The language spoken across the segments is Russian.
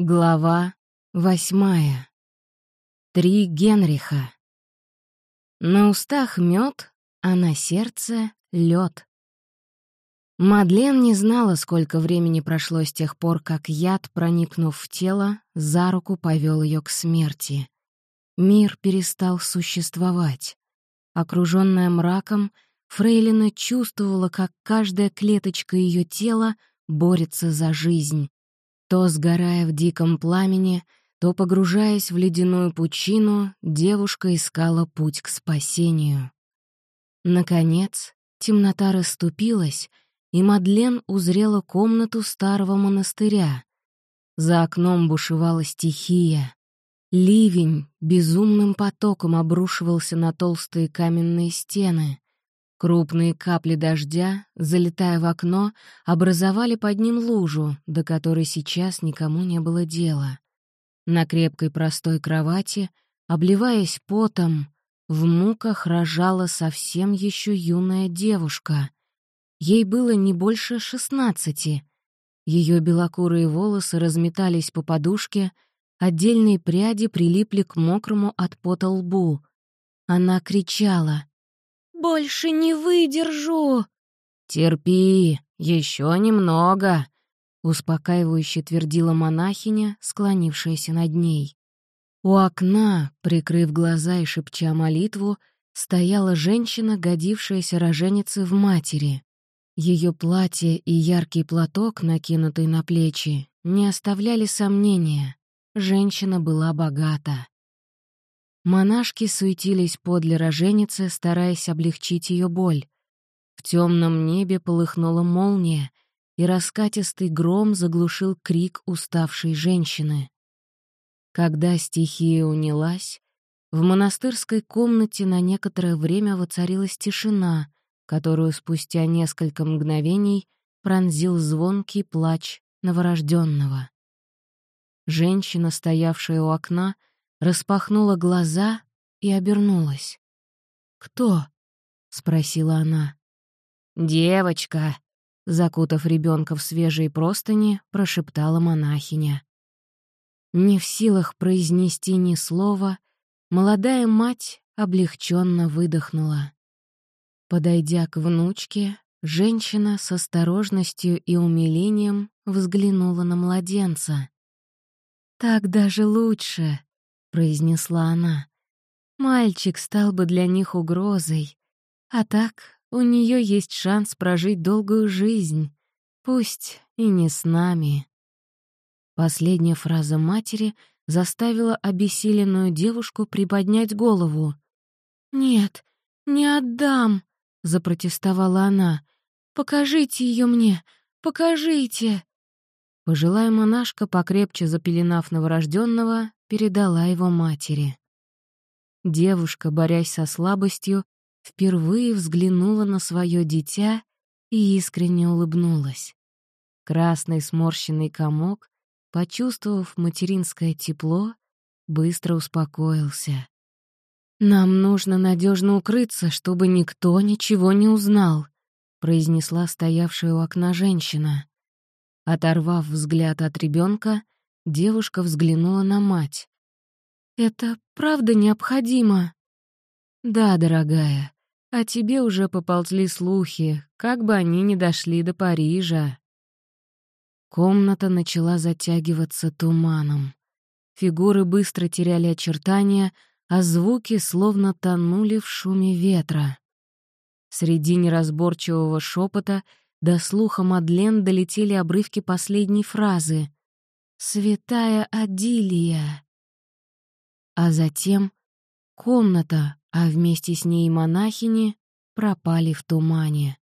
Глава восьмая. Три Генриха. На устах мед, а на сердце лед. Мадлен не знала, сколько времени прошло с тех пор, как яд, проникнув в тело, за руку повел ее к смерти. Мир перестал существовать. Окруженная мраком, Фрейлина чувствовала, как каждая клеточка ее тела борется за жизнь то сгорая в диком пламени, то погружаясь в ледяную пучину, девушка искала путь к спасению. Наконец, темнота расступилась, и Мадлен узрела комнату старого монастыря. За окном бушевала стихия. Ливень безумным потоком обрушивался на толстые каменные стены. Крупные капли дождя, залетая в окно, образовали под ним лужу, до которой сейчас никому не было дела. На крепкой простой кровати, обливаясь потом, в муках рожала совсем еще юная девушка. Ей было не больше шестнадцати. Ее белокурые волосы разметались по подушке, отдельные пряди прилипли к мокрому от пота лбу. Она кричала — больше не выдержу!» «Терпи, еще немного!» — успокаивающе твердила монахиня, склонившаяся над ней. У окна, прикрыв глаза и шепча молитву, стояла женщина, годившаяся роженице в матери. Ее платье и яркий платок, накинутый на плечи, не оставляли сомнения. Женщина была богата. Монашки суетились подле роженицы, стараясь облегчить ее боль. В темном небе полыхнула молния, и раскатистый гром заглушил крик уставшей женщины. Когда стихия унялась, в монастырской комнате на некоторое время воцарилась тишина, которую спустя несколько мгновений пронзил звонкий плач новорожденного. Женщина, стоявшая у окна, — распахнула глаза и обернулась. «Кто?» — спросила она. «Девочка», — закутав ребенка в свежие простыни, прошептала монахиня. Не в силах произнести ни слова, молодая мать облегченно выдохнула. Подойдя к внучке, женщина с осторожностью и умилением взглянула на младенца. «Так даже лучше», — произнесла она. «Мальчик стал бы для них угрозой. А так у нее есть шанс прожить долгую жизнь, пусть и не с нами». Последняя фраза матери заставила обессиленную девушку приподнять голову. «Нет, не отдам!» — запротестовала она. «Покажите ее мне! Покажите!» Пожилая монашка, покрепче запеленав новорожденного, передала его матери. Девушка, борясь со слабостью, впервые взглянула на свое дитя и искренне улыбнулась. Красный сморщенный комок, почувствовав материнское тепло, быстро успокоился. «Нам нужно надежно укрыться, чтобы никто ничего не узнал», — произнесла стоявшая у окна женщина. Оторвав взгляд от ребенка, Девушка взглянула на мать. «Это правда необходимо?» «Да, дорогая, а тебе уже поползли слухи, как бы они ни дошли до Парижа». Комната начала затягиваться туманом. Фигуры быстро теряли очертания, а звуки словно тонули в шуме ветра. Среди неразборчивого шепота до слуха Мадлен долетели обрывки последней фразы. Святая Адилия. А затем комната, а вместе с ней монахини, пропали в тумане.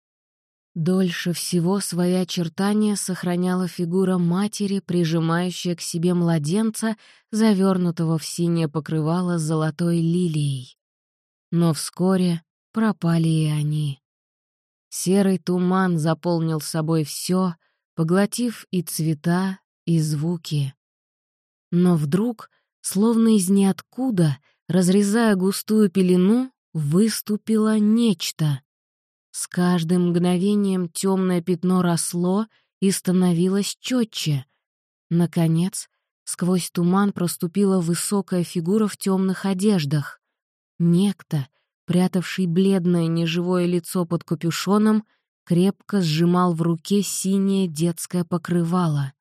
Дольше всего свои очертания сохраняла фигура матери, прижимающая к себе младенца, завернутого в синее покрывало с золотой лилией. Но вскоре пропали и они. Серый туман заполнил собой все, поглотив и цвета, и звуки. Но вдруг, словно из ниоткуда, разрезая густую пелену, выступило нечто. С каждым мгновением темное пятно росло и становилось четче. Наконец, Сквозь туман проступила высокая фигура в темных одеждах. Некто, прятавший бледное неживое лицо под капюшоном, крепко сжимал в руке синее детское покрывало.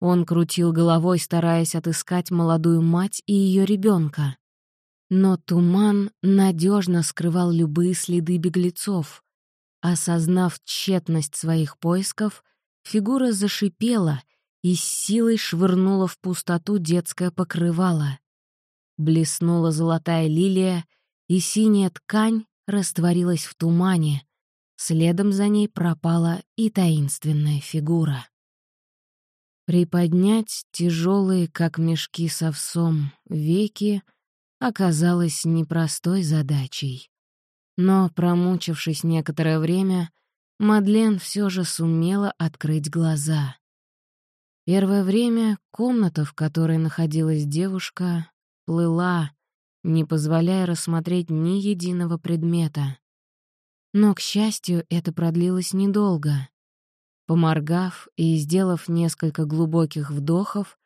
Он крутил головой, стараясь отыскать молодую мать и ее ребенка. Но туман надежно скрывал любые следы беглецов. Осознав тщетность своих поисков, фигура зашипела и с силой швырнула в пустоту детское покрывало. Блеснула золотая лилия, и синяя ткань растворилась в тумане. Следом за ней пропала и таинственная фигура. Приподнять тяжелые, как мешки с овсом, веки оказалось непростой задачей. Но, промучившись некоторое время, Мадлен все же сумела открыть глаза. Первое время комната, в которой находилась девушка, плыла, не позволяя рассмотреть ни единого предмета. Но, к счастью, это продлилось недолго. Поморгав и сделав несколько глубоких вдохов,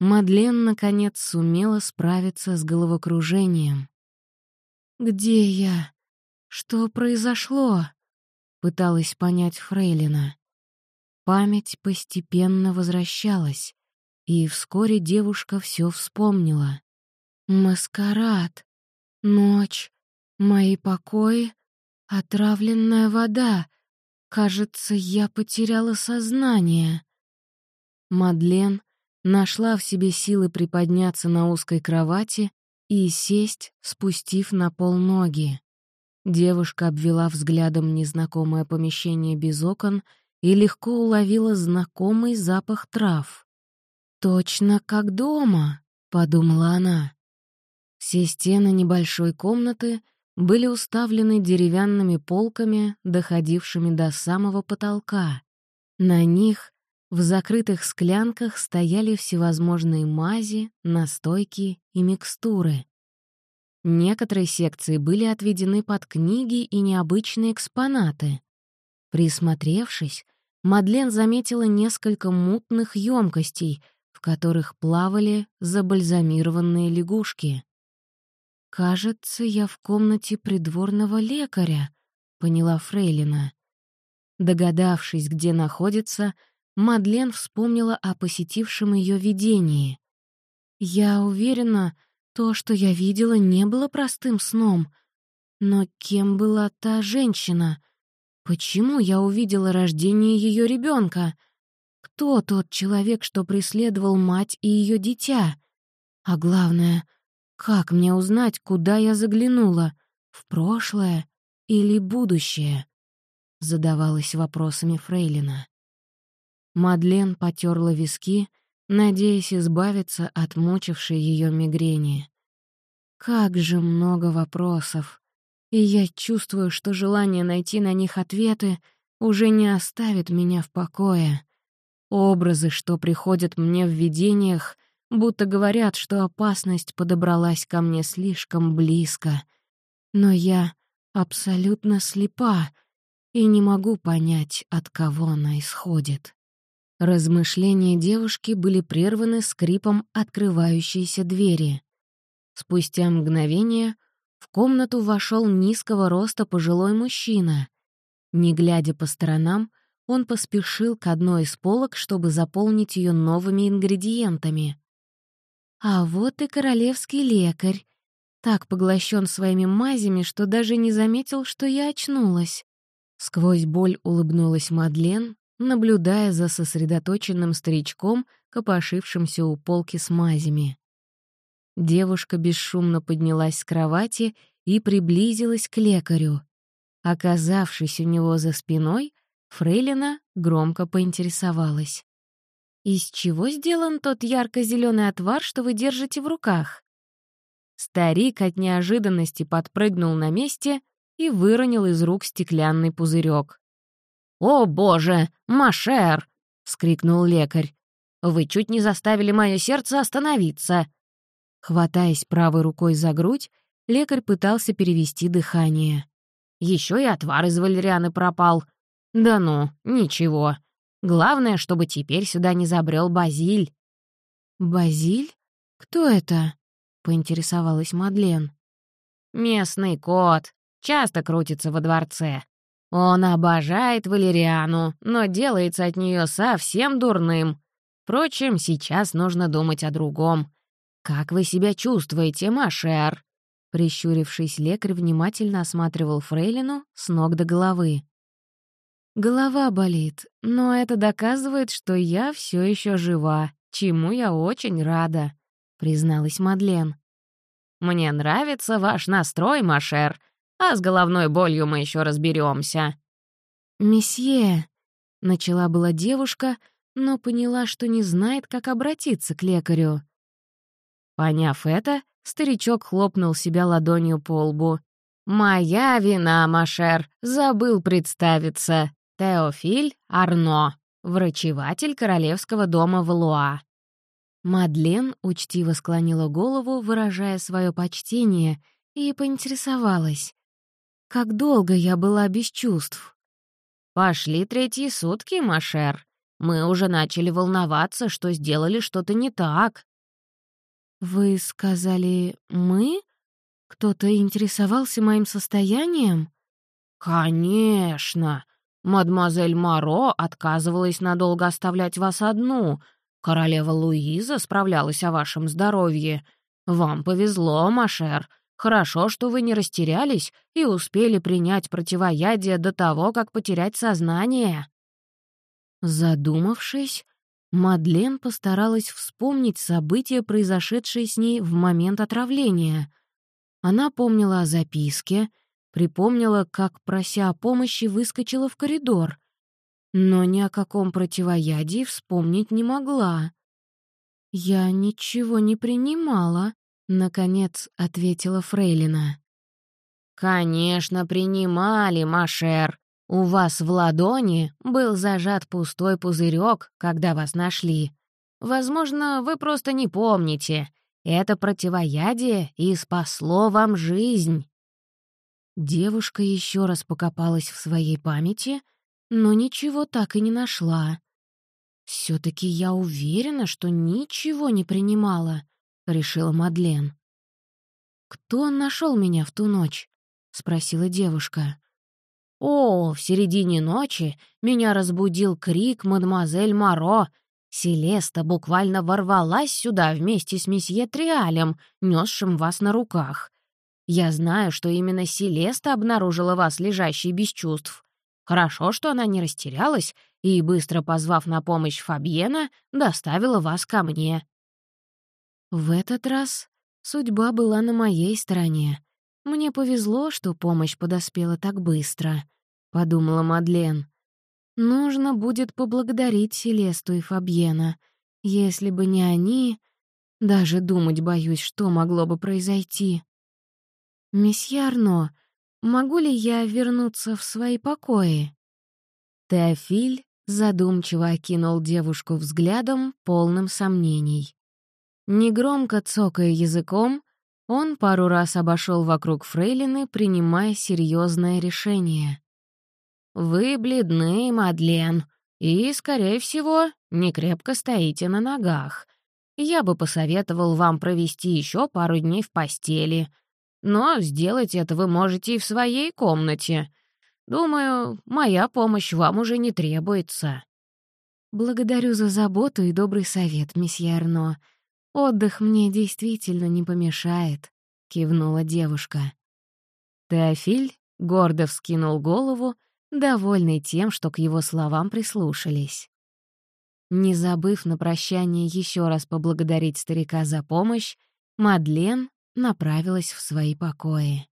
Мадлен, наконец, сумела справиться с головокружением. «Где я? Что произошло?» — пыталась понять Фрейлина. Память постепенно возвращалась, и вскоре девушка все вспомнила. «Маскарад, ночь, мои покои, отравленная вода. Кажется, я потеряла сознание». Мадлен нашла в себе силы приподняться на узкой кровати и сесть, спустив на пол ноги. Девушка обвела взглядом незнакомое помещение без окон и легко уловила знакомый запах трав. «Точно как дома», — подумала она. Все стены небольшой комнаты были уставлены деревянными полками, доходившими до самого потолка. На них в закрытых склянках стояли всевозможные мази, настойки и микстуры. Некоторые секции были отведены под книги и необычные экспонаты. Присмотревшись, Мадлен заметила несколько мутных емкостей, в которых плавали забальзамированные лягушки. «Кажется, я в комнате придворного лекаря», — поняла Фрейлина. Догадавшись, где находится, Мадлен вспомнила о посетившем ее видении. «Я уверена, то, что я видела, не было простым сном. Но кем была та женщина? Почему я увидела рождение ее ребенка? Кто тот человек, что преследовал мать и ее дитя? А главное, как мне узнать, куда я заглянула? В прошлое или будущее?» Задавалась вопросами Фрейлина. Мадлен потерла виски, надеясь избавиться от мучившей ее мигрени. Как же много вопросов. И я чувствую, что желание найти на них ответы уже не оставит меня в покое. Образы, что приходят мне в видениях, будто говорят, что опасность подобралась ко мне слишком близко. Но я абсолютно слепа и не могу понять, от кого она исходит. Размышления девушки были прерваны скрипом открывающейся двери. Спустя мгновение в комнату вошел низкого роста пожилой мужчина. Не глядя по сторонам, он поспешил к одной из полок, чтобы заполнить ее новыми ингредиентами. А вот и королевский лекарь. Так поглощен своими мазями, что даже не заметил, что я очнулась. Сквозь боль улыбнулась Мадлен, наблюдая за сосредоточенным старичком, копошившимся у полки с мазями. Девушка бесшумно поднялась с кровати и приблизилась к лекарю. Оказавшись у него за спиной, Фрейлина громко поинтересовалась. «Из чего сделан тот ярко зеленый отвар, что вы держите в руках?» Старик от неожиданности подпрыгнул на месте и выронил из рук стеклянный пузырек. «О, боже, Машер!» — скрикнул лекарь. «Вы чуть не заставили мое сердце остановиться!» Хватаясь правой рукой за грудь, лекарь пытался перевести дыхание. Еще и отвар из валерианы пропал. Да ну, ничего. Главное, чтобы теперь сюда не забрел Базиль. «Базиль? Кто это?» — поинтересовалась Мадлен. «Местный кот. Часто крутится во дворце. Он обожает Валериану, но делается от нее совсем дурным. Впрочем, сейчас нужно думать о другом. Как вы себя чувствуете, Машер?» Прищурившись, лекарь внимательно осматривал Фрейлину с ног до головы. «Голова болит, но это доказывает, что я все еще жива, чему я очень рада», — призналась Мадлен. «Мне нравится ваш настрой, Машер, а с головной болью мы еще разберемся. «Месье», — начала была девушка, но поняла, что не знает, как обратиться к лекарю. Поняв это, Старичок хлопнул себя ладонью по лбу. «Моя вина, Машер, забыл представиться. Теофиль Арно, врачеватель королевского дома Валуа». Мадлен учтиво склонила голову, выражая свое почтение, и поинтересовалась. «Как долго я была без чувств?» «Пошли третьи сутки, Машер. Мы уже начали волноваться, что сделали что-то не так». «Вы сказали «мы»? Кто-то интересовался моим состоянием?» «Конечно! Мадемуазель Моро отказывалась надолго оставлять вас одну. Королева Луиза справлялась о вашем здоровье. Вам повезло, Машер. Хорошо, что вы не растерялись и успели принять противоядие до того, как потерять сознание». Задумавшись, Мадлен постаралась вспомнить события, произошедшие с ней в момент отравления. Она помнила о записке, припомнила, как, прося о помощи, выскочила в коридор, но ни о каком противоядии вспомнить не могла. «Я ничего не принимала», — наконец ответила Фрейлина. «Конечно, принимали, Машер. У вас в ладони был зажат пустой пузырек, когда вас нашли. Возможно, вы просто не помните. Это противоядие и спасло вам жизнь». Девушка еще раз покопалась в своей памяти, но ничего так и не нашла. все таки я уверена, что ничего не принимала», — решила Мадлен. «Кто нашел меня в ту ночь?» — спросила девушка. О, в середине ночи меня разбудил крик мадемуазель Моро. Селеста буквально ворвалась сюда вместе с месье Триалем, несшим вас на руках. Я знаю, что именно Селеста обнаружила вас лежащей без чувств. Хорошо, что она не растерялась и, быстро позвав на помощь Фабьена, доставила вас ко мне. В этот раз судьба была на моей стороне. «Мне повезло, что помощь подоспела так быстро», — подумала Мадлен. «Нужно будет поблагодарить Селесту и Фабьена. Если бы не они, даже думать боюсь, что могло бы произойти. Месье Арно, могу ли я вернуться в свои покои?» Теофиль задумчиво окинул девушку взглядом, полным сомнений. Негромко цокая языком, он пару раз обошел вокруг фрейлины, принимая серьезное решение. «Вы бледны, Мадлен, и, скорее всего, не крепко стоите на ногах. Я бы посоветовал вам провести еще пару дней в постели. Но сделать это вы можете и в своей комнате. Думаю, моя помощь вам уже не требуется». «Благодарю за заботу и добрый совет, месье Арно», «Отдых мне действительно не помешает», — кивнула девушка. Теофиль гордо вскинул голову, довольный тем, что к его словам прислушались. Не забыв на прощание еще раз поблагодарить старика за помощь, Мадлен направилась в свои покои.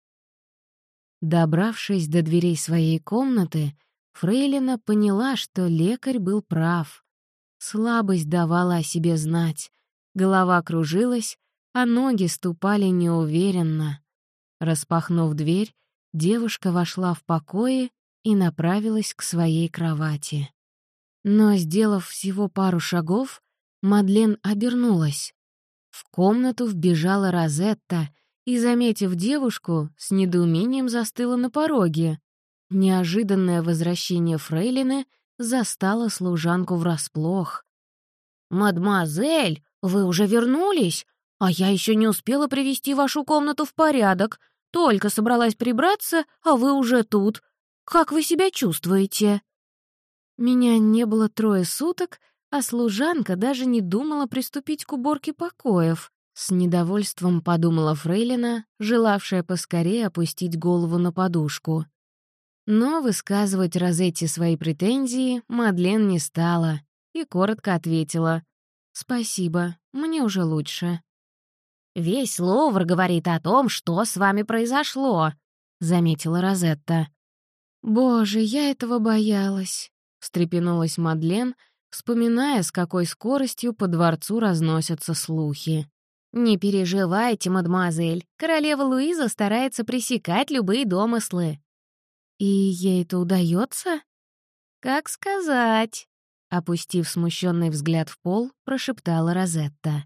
Добравшись до дверей своей комнаты, Фрейлина поняла, что лекарь был прав. Слабость давала о себе знать, Голова кружилась, а ноги ступали неуверенно. Распахнув дверь, девушка вошла в покое и направилась к своей кровати. Но, сделав всего пару шагов, Мадлен обернулась. В комнату вбежала Розетта и, заметив девушку, с недоумением застыла на пороге. Неожиданное возвращение Фрейлины застало служанку врасплох. «Мадемуазель, вы уже вернулись? А я еще не успела привести вашу комнату в порядок. Только собралась прибраться, а вы уже тут. Как вы себя чувствуете?» Меня не было трое суток, а служанка даже не думала приступить к уборке покоев. С недовольством подумала Фрейлина, желавшая поскорее опустить голову на подушку. Но высказывать Розетти свои претензии Мадлен не стала и коротко ответила. «Спасибо, мне уже лучше». «Весь Ловр говорит о том, что с вами произошло», — заметила Розетта. «Боже, я этого боялась», — встрепенулась Мадлен, вспоминая, с какой скоростью по дворцу разносятся слухи. «Не переживайте, мадемуазель, королева Луиза старается пресекать любые домыслы». «И ей это удается? «Как сказать?» Опустив смущенный взгляд в пол, прошептала Розетта.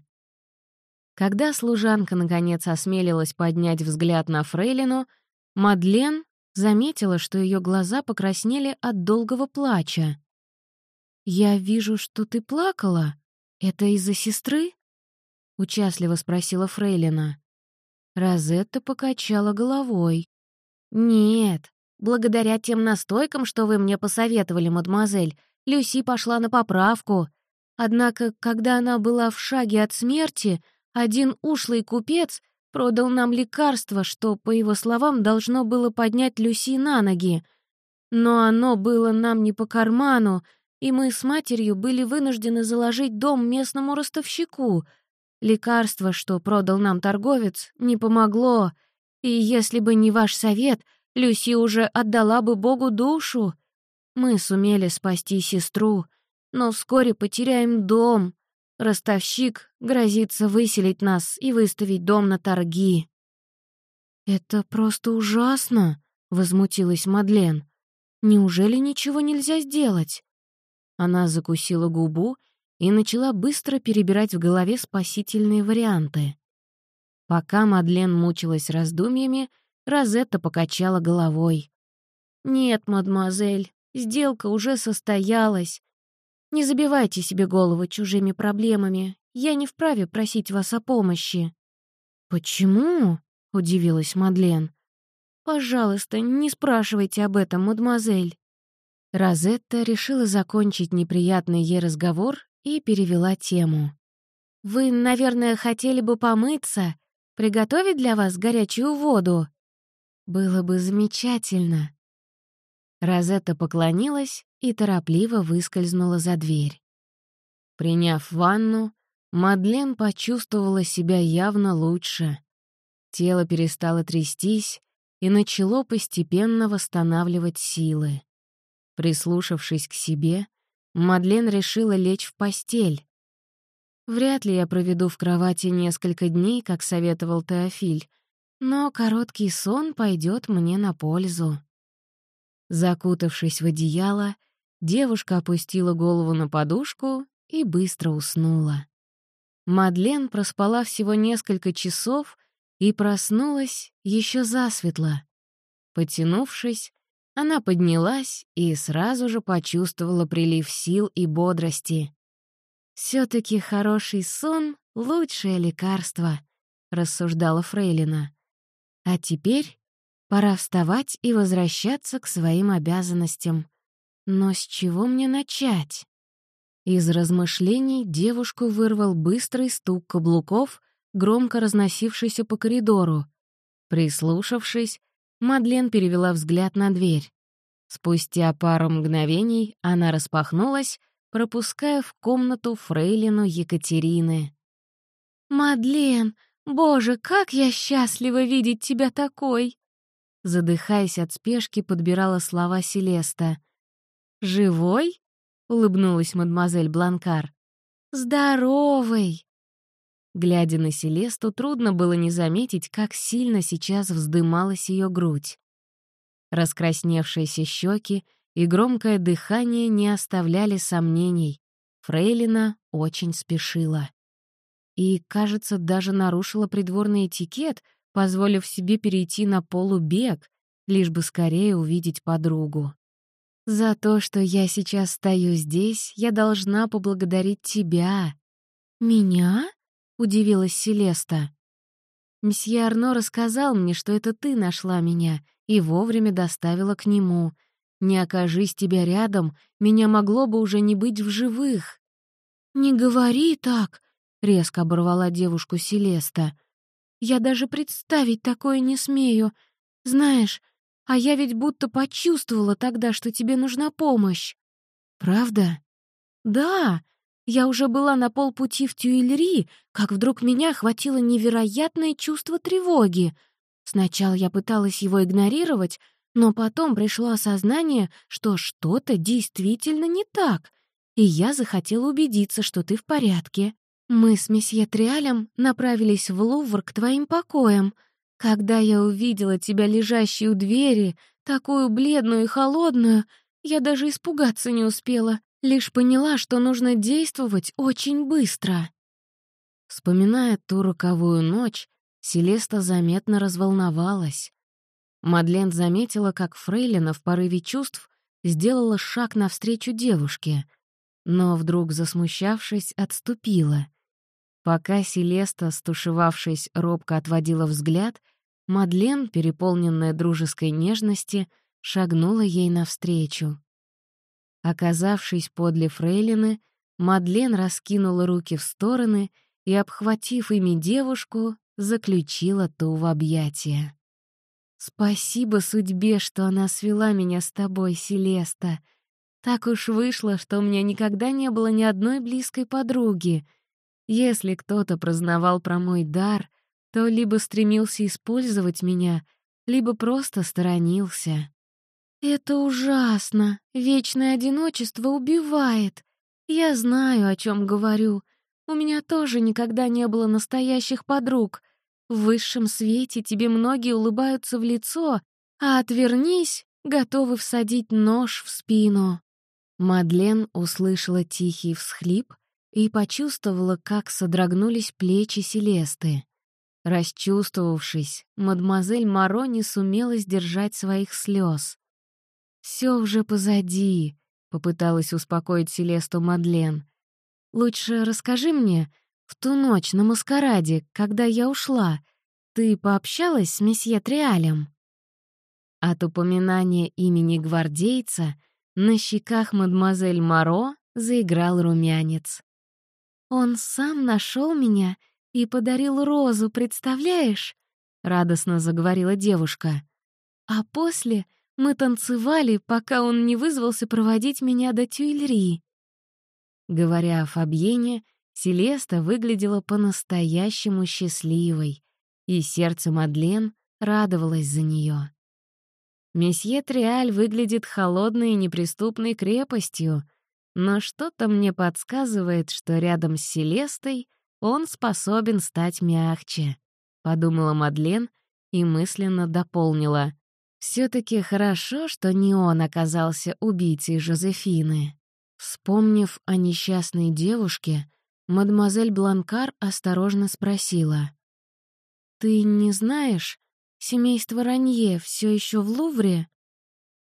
Когда служанка наконец осмелилась поднять взгляд на Фрейлину, Мадлен заметила, что ее глаза покраснели от долгого плача. «Я вижу, что ты плакала. Это из-за сестры?» — участливо спросила Фрейлина. Розетта покачала головой. «Нет, благодаря тем настойкам, что вы мне посоветовали, мадемуазель, Люси пошла на поправку. Однако, когда она была в шаге от смерти, один ушлый купец продал нам лекарство, что, по его словам, должно было поднять Люси на ноги. Но оно было нам не по карману, и мы с матерью были вынуждены заложить дом местному ростовщику — Лекарство, что продал нам торговец, не помогло, и если бы не ваш совет, Люси уже отдала бы Богу душу. Мы сумели спасти сестру, но вскоре потеряем дом. Ростовщик грозится выселить нас и выставить дом на торги». «Это просто ужасно!» — возмутилась Мадлен. «Неужели ничего нельзя сделать?» Она закусила губу и начала быстро перебирать в голове спасительные варианты. Пока Мадлен мучилась раздумьями, Розетта покачала головой. «Нет, мадемуазель, сделка уже состоялась. Не забивайте себе голову чужими проблемами. Я не вправе просить вас о помощи». «Почему?» — удивилась Мадлен. «Пожалуйста, не спрашивайте об этом, мадемуазель». Розетта решила закончить неприятный ей разговор и перевела тему. «Вы, наверное, хотели бы помыться, приготовить для вас горячую воду?» «Было бы замечательно». Розетта поклонилась и торопливо выскользнула за дверь. Приняв ванну, Мадлен почувствовала себя явно лучше. Тело перестало трястись и начало постепенно восстанавливать силы. Прислушавшись к себе, Мадлен решила лечь в постель. Вряд ли я проведу в кровати несколько дней, как советовал Теофиль, но короткий сон пойдет мне на пользу. Закутавшись в одеяло, девушка опустила голову на подушку и быстро уснула. Мадлен проспала всего несколько часов и проснулась еще засветло. Потянувшись, она поднялась и сразу же почувствовала прилив сил и бодрости. все таки хороший сон — лучшее лекарство», — рассуждала Фрейлина. «А теперь пора вставать и возвращаться к своим обязанностям. Но с чего мне начать?» Из размышлений девушку вырвал быстрый стук каблуков, громко разносившийся по коридору. Прислушавшись, Мадлен перевела взгляд на дверь. Спустя пару мгновений она распахнулась, пропуская в комнату фрейлину Екатерины. «Мадлен, боже, как я счастлива видеть тебя такой!» Задыхаясь от спешки, подбирала слова Селеста. «Живой?» — улыбнулась мадемуазель Бланкар. «Здоровый!» Глядя на Селесту, трудно было не заметить, как сильно сейчас вздымалась ее грудь. Раскрасневшиеся щеки и громкое дыхание не оставляли сомнений. Фрейлина очень спешила. И, кажется, даже нарушила придворный этикет, позволив себе перейти на полубег, лишь бы скорее увидеть подругу. За то, что я сейчас стою здесь, я должна поблагодарить тебя». «Меня?» — удивилась Селеста. «Мсье Арно рассказал мне, что это ты нашла меня и вовремя доставила к нему. Не окажись тебя рядом, меня могло бы уже не быть в живых». «Не говори так!» — резко оборвала девушку Селеста. «Я даже представить такое не смею. Знаешь, а я ведь будто почувствовала тогда, что тебе нужна помощь». «Правда?» «Да, я уже была на полпути в Тюильри, как вдруг меня охватило невероятное чувство тревоги. Сначала я пыталась его игнорировать, но потом пришло осознание, что что-то действительно не так, и я захотела убедиться, что ты в порядке. Мы с месье Триалем направились в Лувр к твоим покоям. Когда я увидела тебя лежащей у двери, такую бледную и холодную, я даже испугаться не успела, лишь поняла, что нужно действовать очень быстро. Вспоминая ту роковую ночь, Селеста заметно разволновалась. Мадлен заметила, как Фрейлина в порыве чувств сделала шаг навстречу девушке, но вдруг, засмущавшись, отступила. Пока Селеста, стушевавшись, робко отводила взгляд, Мадлен, переполненная дружеской нежности, шагнула ей навстречу. Оказавшись подле Фрейлины, Мадлен раскинула руки в стороны и, обхватив ими девушку, заключила ту в объятия. «Спасибо судьбе, что она свела меня с тобой, Селеста. Так уж вышло, что у меня никогда не было ни одной близкой подруги. Если кто-то прознавал про мой дар, то либо стремился использовать меня, либо просто сторонился». «Это ужасно. Вечное одиночество убивает. Я знаю, о чем говорю. У меня тоже никогда не было настоящих подруг. В высшем свете тебе многие улыбаются в лицо, а отвернись, готовы всадить нож в спину». Мадлен услышала тихий всхлип и почувствовала, как содрогнулись плечи Селесты. Расчувствовавшись, мадемуазель Моро не сумела сдержать своих слез. «Все уже позади», — попыталась успокоить Селесту Мадлен. «Лучше расскажи мне, в ту ночь на маскараде, когда я ушла, ты пообщалась с месье Триалем?» От упоминания имени гвардейца на щеках мадемуазель Моро заиграл румянец. «Он сам нашел меня и подарил розу, представляешь?» — радостно заговорила девушка. «А после мы танцевали, пока он не вызвался проводить меня до Тюильри». Говоря о Фабьене, Селеста выглядела по-настоящему счастливой, и сердце Мадлен радовалось за нее. Месье Триаль выглядит холодной и неприступной крепостью, но что-то мне подсказывает, что рядом с Селестой он способен стать мягче, — подумала Мадлен и мысленно дополнила. Все таки хорошо, что не он оказался убийцей Жозефины. Вспомнив о несчастной девушке, Мадемуазель Бланкар осторожно спросила. «Ты не знаешь, семейство Ранье все еще в Лувре?»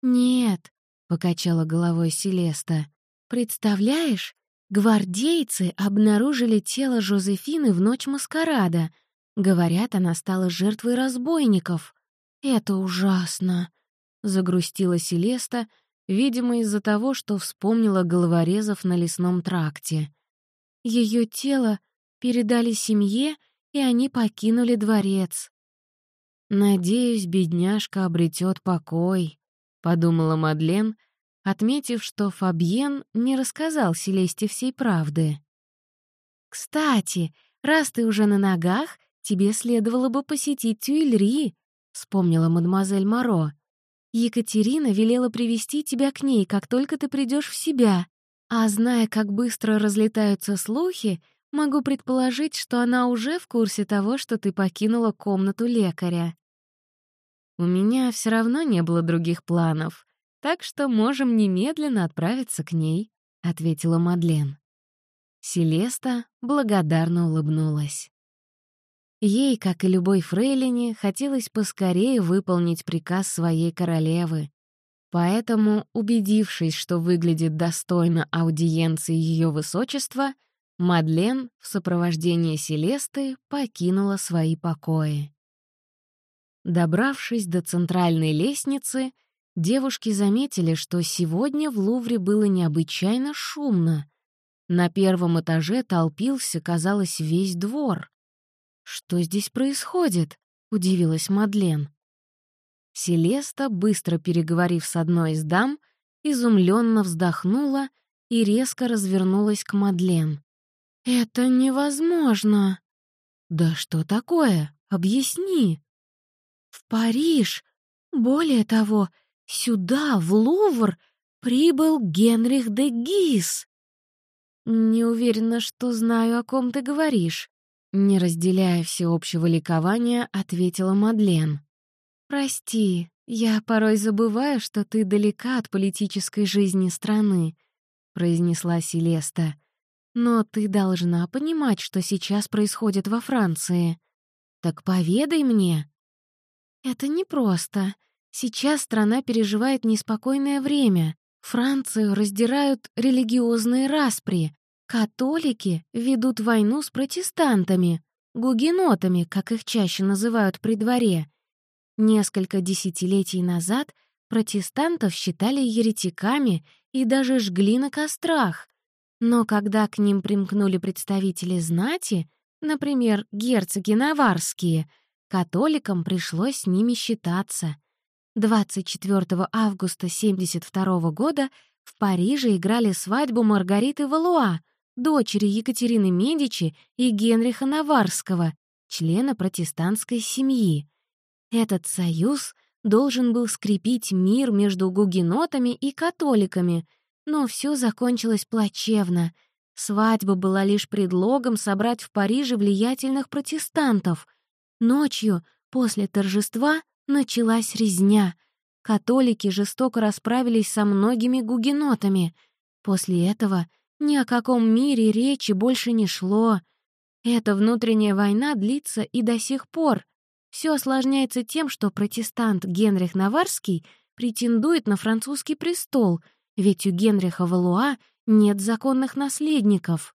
«Нет», — покачала головой Селеста. «Представляешь, гвардейцы обнаружили тело Жозефины в ночь маскарада. Говорят, она стала жертвой разбойников. Это ужасно», — загрустила Селеста, видимо, из-за того, что вспомнила головорезов на лесном тракте. Ее тело передали семье, и они покинули дворец. «Надеюсь, бедняжка обретет покой», — подумала Мадлен, отметив, что Фабьен не рассказал Селесте всей правды. «Кстати, раз ты уже на ногах, тебе следовало бы посетить Тюильри», — вспомнила мадемуазель Моро. «Екатерина велела привести тебя к ней, как только ты придешь в себя. А зная, как быстро разлетаются слухи, могу предположить, что она уже в курсе того, что ты покинула комнату лекаря. У меня все равно не было других планов, так что можем немедленно отправиться к ней, — ответила Мадлен. Селеста благодарно улыбнулась. Ей, как и любой фрейлине, хотелось поскорее выполнить приказ своей королевы. Поэтому, убедившись, что выглядит достойно аудиенции ее высочества, Мадлен в сопровождении Селесты покинула свои покои. Добравшись до центральной лестницы, девушки заметили, что сегодня в Лувре было необычайно шумно. На первом этаже толпился, казалось, весь двор. «Что здесь происходит?» — удивилась Мадлен. Селеста, быстро переговорив с одной из дам, изумленно вздохнула и резко развернулась к Мадлен. «Это невозможно!» «Да что такое? Объясни!» «В Париж! Более того, сюда, в Лувр, прибыл Генрих де Гис!» «Не уверена, что знаю, о ком ты говоришь», — не разделяя всеобщего ликования, ответила Мадлен. «Прости, я порой забываю, что ты далека от политической жизни страны», — произнесла Селеста. «Но ты должна понимать, что сейчас происходит во Франции. Так поведай мне». «Это непросто. Сейчас страна переживает неспокойное время. Францию раздирают религиозные распри. Католики ведут войну с протестантами, гугенотами, как их чаще называют при дворе, Несколько десятилетий назад протестантов считали еретиками и даже жгли на кострах. Но когда к ним примкнули представители знати, например, герцоги наварские, католикам пришлось с ними считаться. 24 августа 1972 года в Париже играли свадьбу Маргариты Валуа, дочери Екатерины Медичи и Генриха Наварского, члена протестантской семьи. Этот союз должен был скрепить мир между гугенотами и католиками, но все закончилось плачевно. Свадьба была лишь предлогом собрать в Париже влиятельных протестантов. Ночью, после торжества, началась резня. Католики жестоко расправились со многими гугенотами. После этого ни о каком мире речи больше не шло. Эта внутренняя война длится и до сих пор — все осложняется тем, что протестант Генрих Наварский претендует на французский престол, ведь у Генриха Валуа нет законных наследников.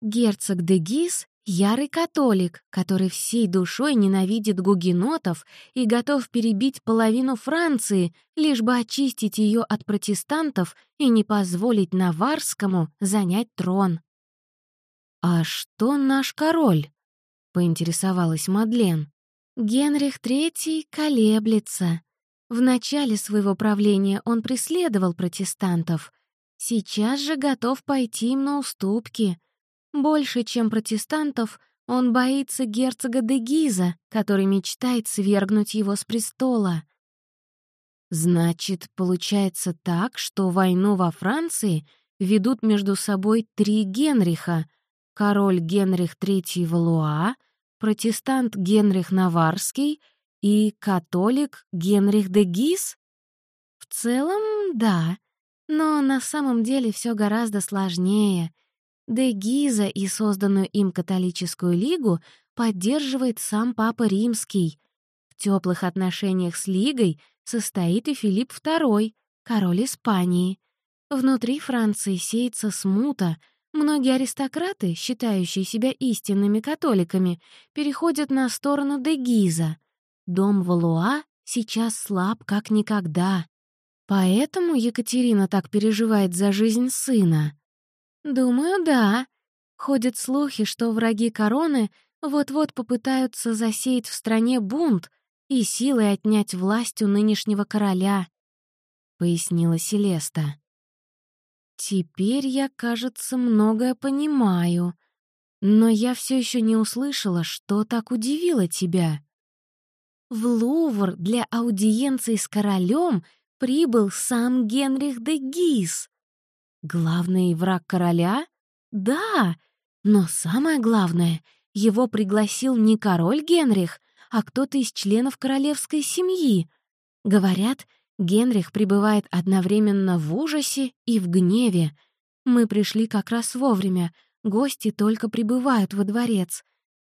Герцог де Гис — ярый католик, который всей душой ненавидит гугенотов и готов перебить половину Франции, лишь бы очистить ее от протестантов и не позволить Наварскому занять трон. «А что наш король?» — поинтересовалась Мадлен. Генрих III колеблется. В начале своего правления он преследовал протестантов. Сейчас же готов пойти им на уступки. Больше, чем протестантов, он боится герцога де Гиза, который мечтает свергнуть его с престола. Значит, получается так, что войну во Франции ведут между собой три Генриха — король Генрих III Валуа, протестант Генрих Наварский и католик Генрих де Гис? В целом, да, но на самом деле все гораздо сложнее. Де Гиза и созданную им католическую лигу поддерживает сам Папа Римский. В теплых отношениях с лигой состоит и Филипп II, король Испании. Внутри Франции сеется смута — Многие аристократы, считающие себя истинными католиками, переходят на сторону Дегиза. Дом Валуа сейчас слаб как никогда. Поэтому Екатерина так переживает за жизнь сына. Думаю, да. Ходят слухи, что враги короны вот-вот попытаются засеять в стране бунт и силой отнять власть у нынешнего короля, — пояснила Селеста. Теперь я, кажется, многое понимаю. Но я все еще не услышала, что так удивило тебя. В Лувр для аудиенции с королем прибыл сам Генрих де Гис. Главный враг короля? Да, но самое главное, его пригласил не король Генрих, а кто-то из членов королевской семьи. Говорят, Генрих пребывает одновременно в ужасе и в гневе. Мы пришли как раз вовремя, гости только прибывают во дворец.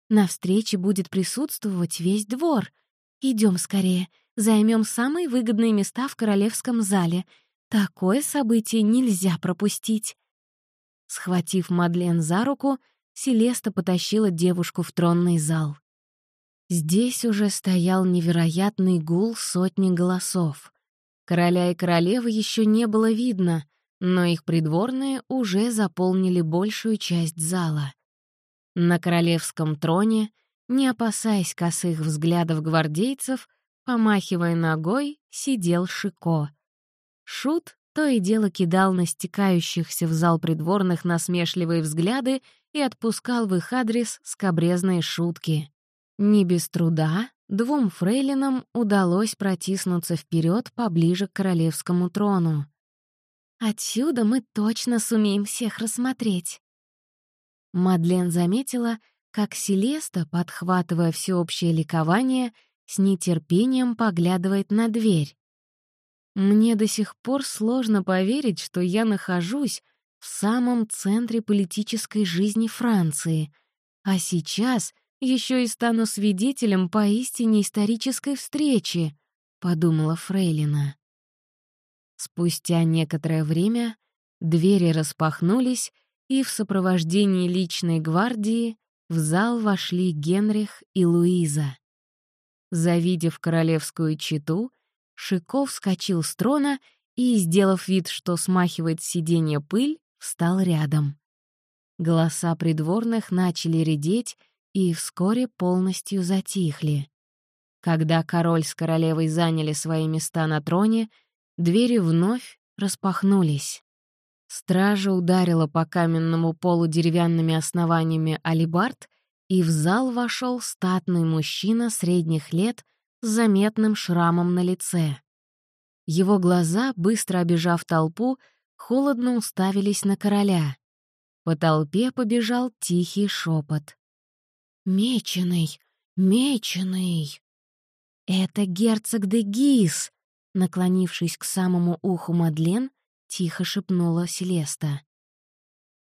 На встрече будет присутствовать весь двор. Идем скорее, займем самые выгодные места в королевском зале. Такое событие нельзя пропустить». Схватив Мадлен за руку, Селеста потащила девушку в тронный зал. Здесь уже стоял невероятный гул сотни голосов. Короля и королевы еще не было видно, но их придворные уже заполнили большую часть зала. На королевском троне, не опасаясь косых взглядов гвардейцев, помахивая ногой, сидел Шико. Шут то и дело кидал на стекающихся в зал придворных насмешливые взгляды и отпускал в их адрес скобрезные шутки. Не без труда двум фрейлинам удалось протиснуться вперед поближе к королевскому трону. «Отсюда мы точно сумеем всех рассмотреть». Мадлен заметила, как Селеста, подхватывая всеобщее ликование, с нетерпением поглядывает на дверь. Мне до сих пор сложно поверить, что я нахожусь в самом центре политической жизни Франции, а сейчас — еще и стану свидетелем поистине исторической встречи», — подумала Фрейлина. Спустя некоторое время двери распахнулись, и в сопровождении личной гвардии в зал вошли Генрих и Луиза. Завидев королевскую читу, Шиков вскочил с трона и, сделав вид, что смахивает сиденье пыль, встал рядом. Голоса придворных начали редеть, и вскоре полностью затихли. Когда король с королевой заняли свои места на троне, двери вновь распахнулись. Стража ударила по каменному полу деревянными основаниями алибард, и в зал вошел статный мужчина средних лет с заметным шрамом на лице. Его глаза, быстро обежав толпу, холодно уставились на короля. По толпе побежал тихий шепот. «Меченый! Меченый!» «Это герцог де Гис!» Наклонившись к самому уху Мадлен, тихо шепнула Селеста.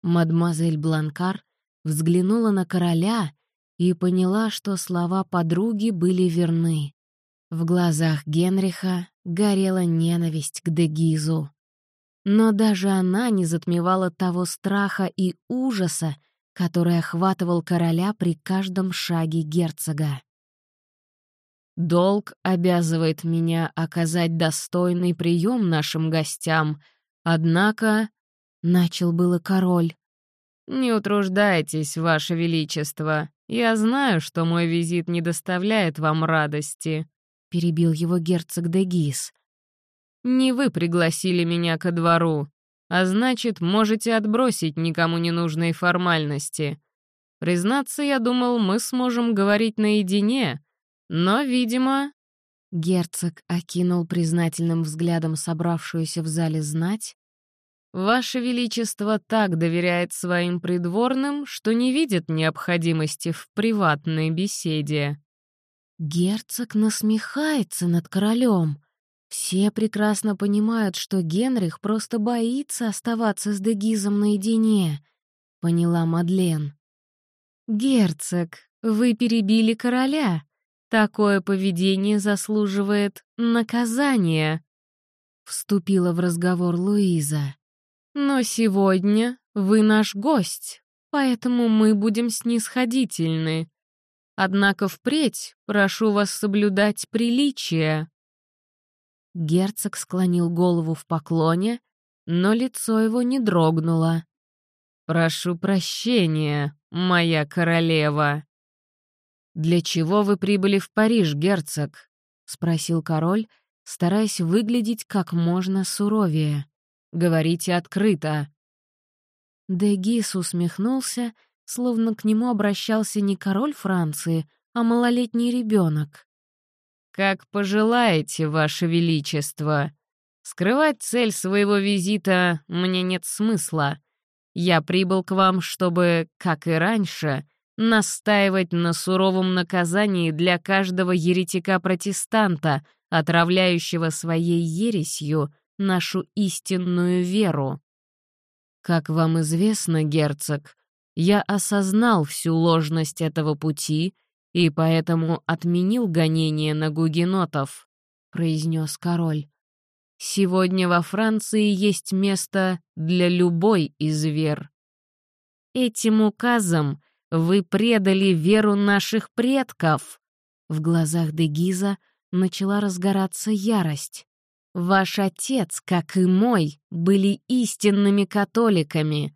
Мадемуазель Бланкар взглянула на короля и поняла, что слова подруги были верны. В глазах Генриха горела ненависть к Дегизу. Но даже она не затмевала того страха и ужаса, который охватывал короля при каждом шаге герцога. «Долг обязывает меня оказать достойный прием нашим гостям, однако...» — начал было король. «Не утруждайтесь, Ваше Величество. Я знаю, что мой визит не доставляет вам радости», — перебил его герцог де Гис. «Не вы пригласили меня ко двору. А значит, можете отбросить никому ненужные формальности. Признаться, я думал, мы сможем говорить наедине, но, видимо...» Герцог окинул признательным взглядом собравшуюся в зале знать. «Ваше Величество так доверяет своим придворным, что не видит необходимости в приватной беседе». Герцог насмехается над королем. Все прекрасно понимают, что Генрих просто боится оставаться с Дегизом наедине, — поняла Мадлен. «Герцог, вы перебили короля. Такое поведение заслуживает наказания», — вступила в разговор Луиза. «Но сегодня вы наш гость, поэтому мы будем снисходительны. Однако впредь прошу вас соблюдать приличия». Герцог склонил голову в поклоне, но лицо его не дрогнуло. «Прошу прощения, моя королева». «Для чего вы прибыли в Париж, герцог?» — спросил король, стараясь выглядеть как можно суровее. «Говорите открыто». Дегис усмехнулся, словно к нему обращался не король Франции, а малолетний ребенок. «Как пожелаете, Ваше Величество. Скрывать цель своего визита мне нет смысла. Я прибыл к вам, чтобы, как и раньше, настаивать на суровом наказании для каждого еретика-протестанта, отравляющего своей ересью нашу истинную веру. Как вам известно, герцог, я осознал всю ложность этого пути — и поэтому отменил гонение на гугенотов. — произнес король. «Сегодня во Франции есть место для любой из вер. Этим указом вы предали веру наших предков!» В глазах Дегиза начала разгораться ярость. «Ваш отец, как и мой, были истинными католиками.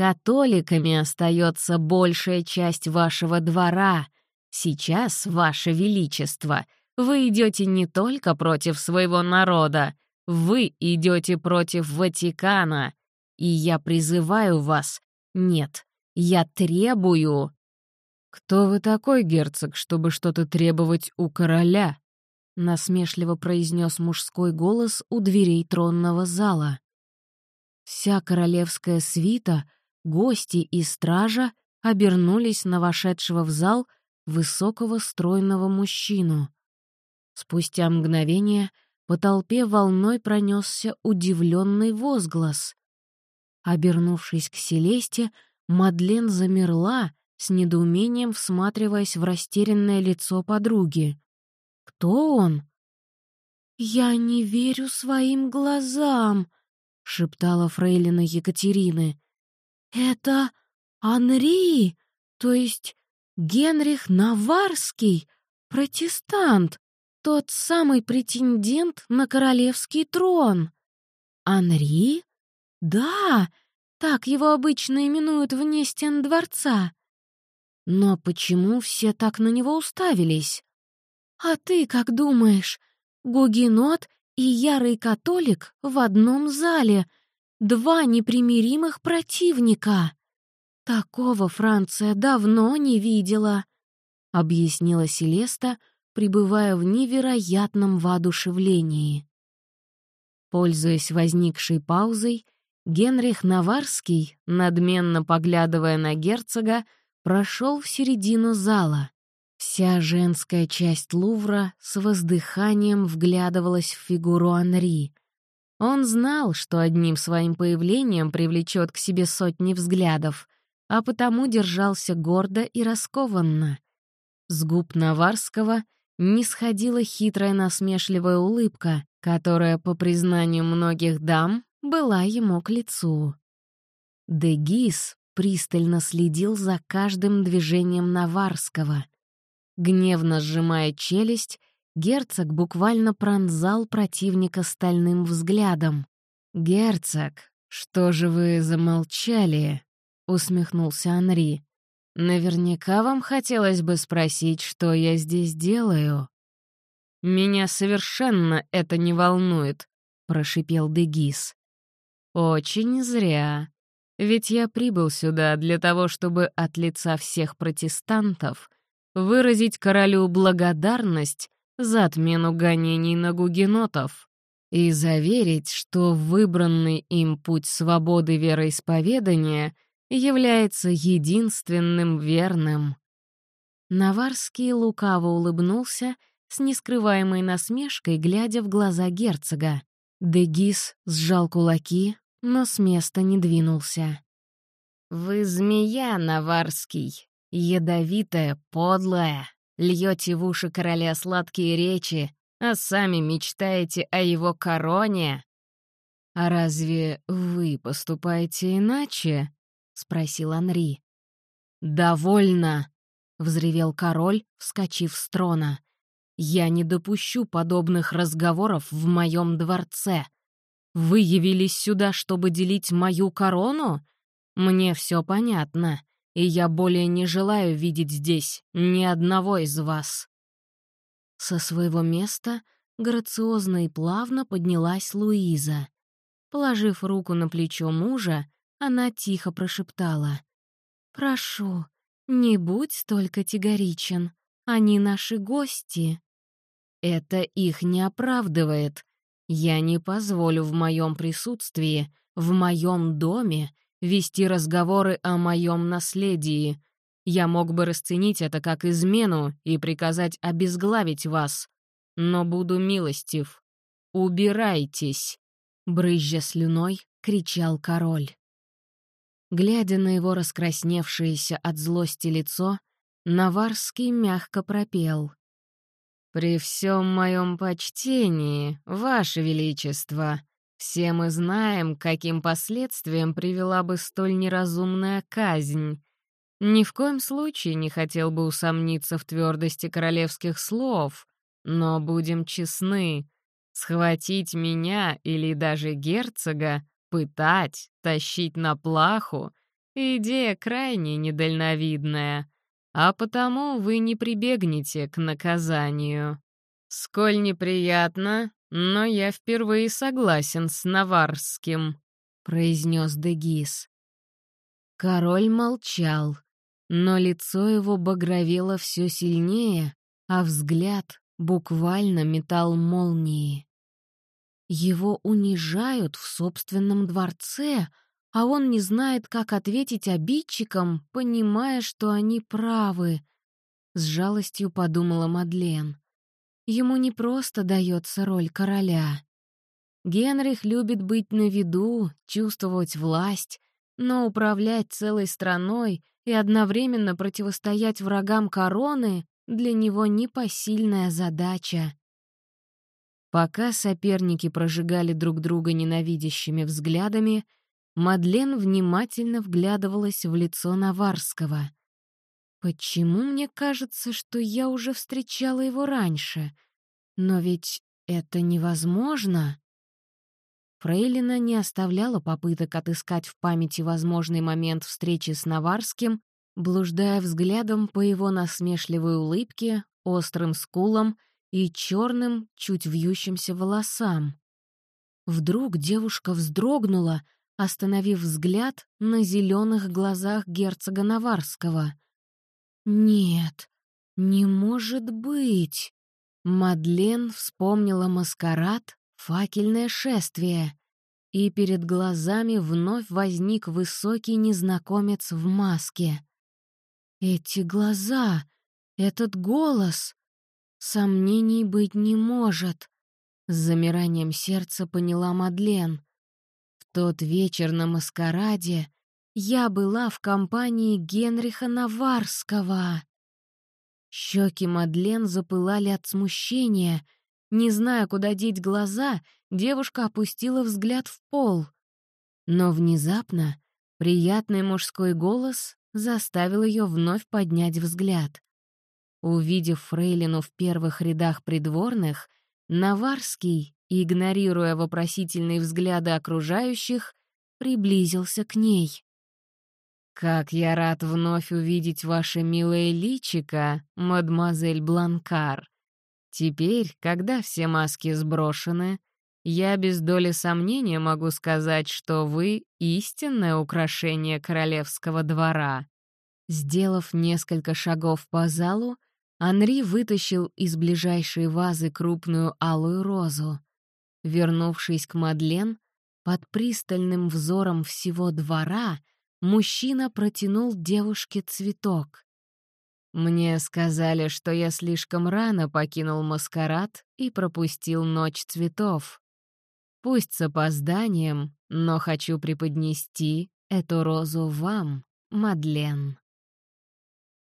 Католиками остается большая часть вашего двора. Сейчас, ваше величество, вы идете не только против своего народа, вы идете против Ватикана. И я призываю вас, нет, я требую «Кто вы такой, герцог, чтобы что-то требовать у короля?» — насмешливо произнес мужской голос у дверей тронного зала. Вся королевская свита, гости и стража обернулись на вошедшего в зал высокого стройного мужчину. Спустя мгновение по толпе волной пронесся удивленный возглас. Обернувшись к Селесте, Мадлен замерла, с недоумением всматриваясь в растерянное лицо подруги. «Кто он?» «Я не верю своим глазам», — шептала фрейлина Екатерины. «Это Анри, то есть Генрих Наварский, протестант, тот самый претендент на королевский трон». «Анри? Да, так его обычно именуют вне стен дворца. Но почему все так на него уставились? «А ты как думаешь? Гугенот и ярый католик в одном зале. Два непримиримых противника. Такого Франция давно не видела», — объяснила Селеста, пребывая в невероятном воодушевлении. Пользуясь возникшей паузой, Генрих Наварский, надменно поглядывая на герцога, прошел в середину зала. Вся женская часть Лувра с воздыханием вглядывалась в фигуру Анри. Он знал, что одним своим появлением привлечет к себе сотни взглядов, а потому держался гордо и раскованно. С губ Наварского не сходила хитрая насмешливая улыбка, которая, по признанию многих дам, была ему к лицу. Дегис пристально следил за каждым движением Наварского. Гневно сжимая челюсть, герцог буквально пронзал противника стальным взглядом. «Герцог, что же вы замолчали?» — усмехнулся Анри. «Наверняка вам хотелось бы спросить, что я здесь делаю». «Меня совершенно это не волнует», — прошипел Дегис. «Очень зря. Ведь я прибыл сюда для того, чтобы от лица всех протестантов выразить королю благодарность за отмену гонений на гугенотов и заверить, что выбранный им путь свободы вероисповедания является единственным верным. Наварский лукаво улыбнулся с нескрываемой насмешкой, глядя в глаза герцога. Дегис сжал кулаки, но с места не двинулся. «Вы змея, Наварский, ядовитая, подлая, льете в уши короля сладкие речи, а сами мечтаете о его короне». «А разве вы поступаете иначе?» — спросил Анри. «Довольно!» — взревел король, вскочив с трона. «Я не допущу подобных разговоров в моем дворце. Вы явились сюда, чтобы делить мою корону? Мне все понятно, и я более не желаю видеть здесь ни одного из вас». Со своего места грациозно и плавно поднялась Луиза. Положив руку на плечо мужа, она тихо прошептала. «Прошу, не будь столь категоричен. Они наши гости». «Это их не оправдывает», я не позволю в моем присутствии, в моем доме, вести разговоры о моем наследии. Я мог бы расценить это как измену и приказать обезглавить вас. Но буду милостив. Убирайтесь!» Брызжа слюной, кричал король. Глядя на его раскрасневшееся от злости лицо, Наварский мягко пропел. «При всем моем почтении, Ваше Величество, все мы знаем, каким последствиям привела бы столь неразумная казнь. Ни в коем случае не хотел бы усомниться в твердости королевских слов, но будем честны, схватить меня или даже герцога, пытать, тащить на плаху — идея крайне недальновидная, а потому вы не прибегнете к наказанию. Сколь неприятно, но я впервые согласен с Наварским», — произнес Дегис. Король молчал, но лицо его багровело все сильнее, а взгляд буквально метал молнии. Его унижают в собственном дворце, а он не знает, как ответить обидчикам, понимая, что они правы. С жалостью подумала Мадлен. Ему не просто дается роль короля. Генрих любит быть на виду, чувствовать власть, но управлять целой страной и одновременно противостоять врагам короны для него непосильная задача. Пока соперники прожигали друг друга ненавидящими взглядами, Мадлен внимательно вглядывалась в лицо Наварского. «Почему мне кажется, что я уже встречала его раньше? Но ведь это невозможно!» Фрейлина не оставляла попыток отыскать в памяти возможный момент встречи с Наварским, блуждая взглядом по его насмешливой улыбке, острым скулам и черным, чуть вьющимся волосам. Вдруг девушка вздрогнула, остановив взгляд на зеленых глазах герцога Наварского. «Нет, не может быть!» Мадлен вспомнила маскарад факельное шествие, и перед глазами вновь возник высокий незнакомец в маске. Эти глаза, этот голос. Сомнений быть не может. С замиранием сердца поняла Мадлен. В тот вечер на маскараде я была в компании Генриха Наварского. Щеки Мадлен запылали от смущения — не зная, куда деть глаза, девушка опустила взгляд в пол. Но внезапно приятный мужской голос заставил ее вновь поднять взгляд. Увидев Фрейлину в первых рядах придворных, Наварский, игнорируя вопросительные взгляды окружающих, приблизился к ней. «Как я рад вновь увидеть ваше милое личико, мадемуазель Бланкар!» Теперь, когда все маски сброшены, я без доли сомнения могу сказать, что вы — истинное украшение королевского двора». Сделав несколько шагов по залу, Анри вытащил из ближайшей вазы крупную алую розу. Вернувшись к Мадлен, под пристальным взором всего двора мужчина протянул девушке цветок. Мне сказали, что я слишком рано покинул маскарад и пропустил ночь цветов. Пусть с опозданием, но хочу преподнести эту розу вам, Мадлен.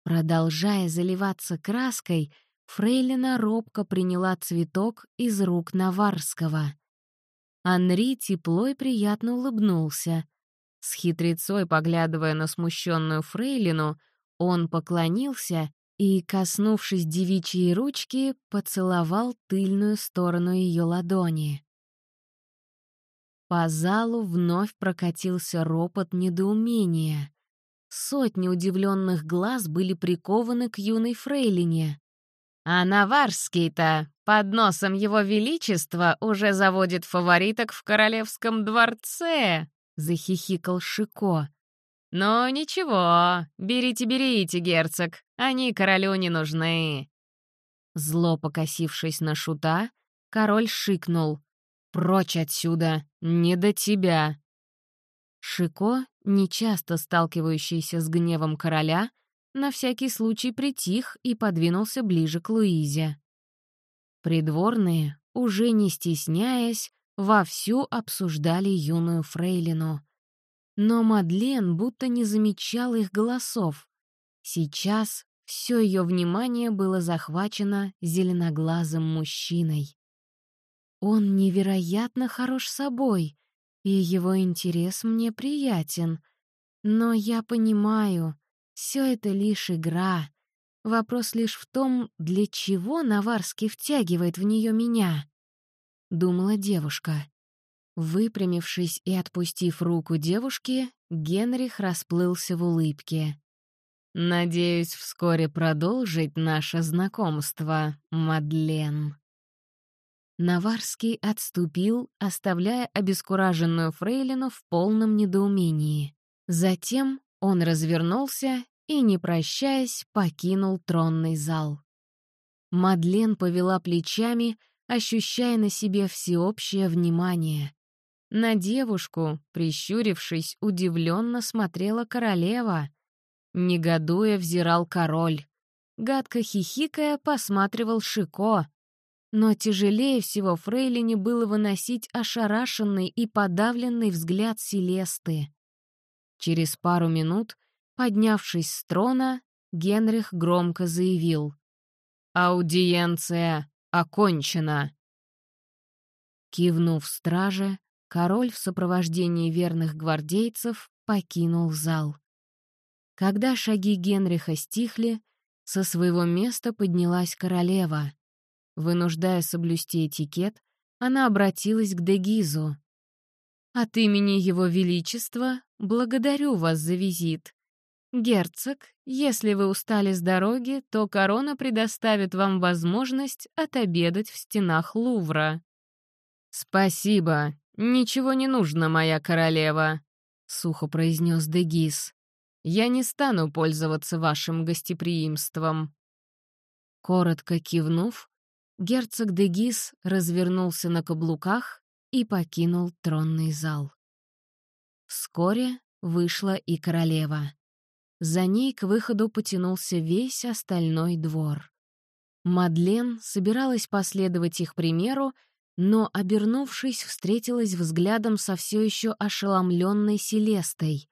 Продолжая заливаться краской, Фрейлина робко приняла цветок из рук Наварского. Анри тепло и приятно улыбнулся. С хитрецой, поглядывая на смущенную Фрейлину, он поклонился и, коснувшись девичьей ручки, поцеловал тыльную сторону ее ладони. По залу вновь прокатился ропот недоумения. Сотни удивленных глаз были прикованы к юной фрейлине. «А Наварский-то под носом его величества уже заводит фавориток в королевском дворце!» — захихикал Шико. «Ну, ничего, берите-берите, герцог, они королю не нужны». Зло покосившись на шута, король шикнул. «Прочь отсюда, не до тебя!» Шико, нечасто сталкивающийся с гневом короля, на всякий случай притих и подвинулся ближе к Луизе. Придворные, уже не стесняясь, вовсю обсуждали юную фрейлину. Но Мадлен будто не замечал их голосов. Сейчас все ее внимание было захвачено зеленоглазым мужчиной. Он невероятно хорош собой, и его интерес мне приятен. Но я понимаю, все это лишь игра. Вопрос лишь в том, для чего Наварский втягивает в нее меня. Думала девушка. Выпрямившись и отпустив руку девушки, Генрих расплылся в улыбке. «Надеюсь вскоре продолжить наше знакомство, Мадлен». Наварский отступил, оставляя обескураженную фрейлину в полном недоумении. Затем он развернулся и, не прощаясь, покинул тронный зал. Мадлен повела плечами, ощущая на себе всеобщее внимание. На девушку, прищурившись, удивленно смотрела королева. Негодуя взирал король. Гадко хихикая, посматривал Шико. Но тяжелее всего Фрейлине было выносить ошарашенный и подавленный взгляд Селесты. Через пару минут, поднявшись с трона, Генрих громко заявил. «Аудиенция окончена!» Кивнув страже, король в сопровождении верных гвардейцев покинул зал. Когда шаги Генриха стихли, со своего места поднялась королева. Вынуждая соблюсти этикет, она обратилась к Дегизу. «От имени Его Величества благодарю вас за визит. Герцог, если вы устали с дороги, то корона предоставит вам возможность отобедать в стенах Лувра». «Спасибо», «Ничего не нужно, моя королева», — сухо произнес Дегис. «Я не стану пользоваться вашим гостеприимством». Коротко кивнув, герцог Дегис развернулся на каблуках и покинул тронный зал. Вскоре вышла и королева. За ней к выходу потянулся весь остальной двор. Мадлен собиралась последовать их примеру но, обернувшись, встретилась взглядом со все еще ошеломленной Селестой.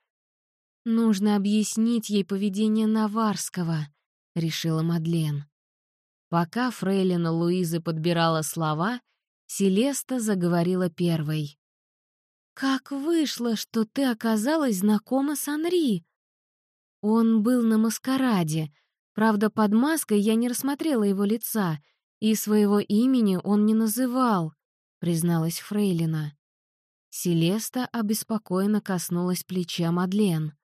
«Нужно объяснить ей поведение Наварского», — решила Мадлен. Пока фрейлина Луизы подбирала слова, Селеста заговорила первой. «Как вышло, что ты оказалась знакома с Анри?» Он был на маскараде. Правда, под маской я не рассмотрела его лица, и своего имени он не называл. — призналась Фрейлина. Селеста обеспокоенно коснулась плеча Мадлен.